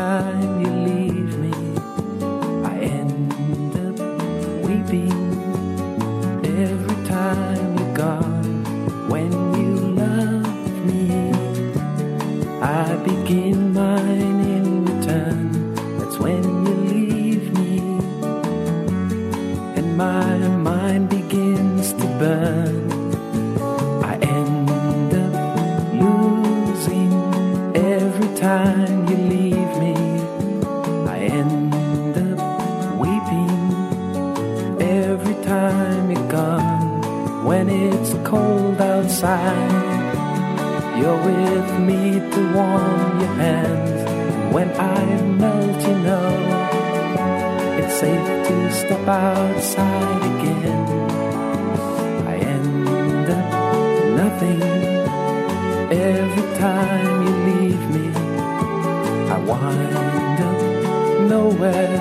time you leave me, I end up weeping every time you're gone. When you love me, I begin mine in return. That's when you leave me, and my mind begins to burn. Time you leave me. I end up weeping every time you're gone. When it's cold outside, you're with me to warm your hands. When I melt, you know it's safe to step outside again. I end up nothing every time. Wind up nowhere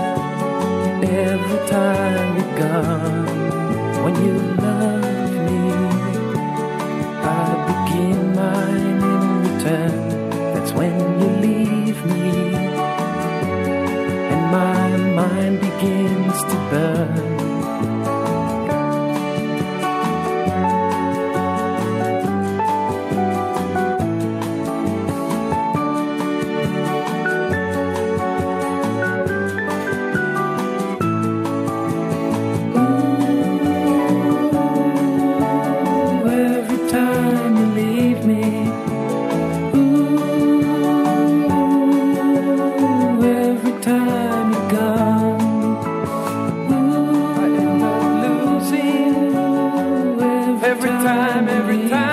every time you're gone. When you love me, I begin mine in return. That's when you leave me, time every time.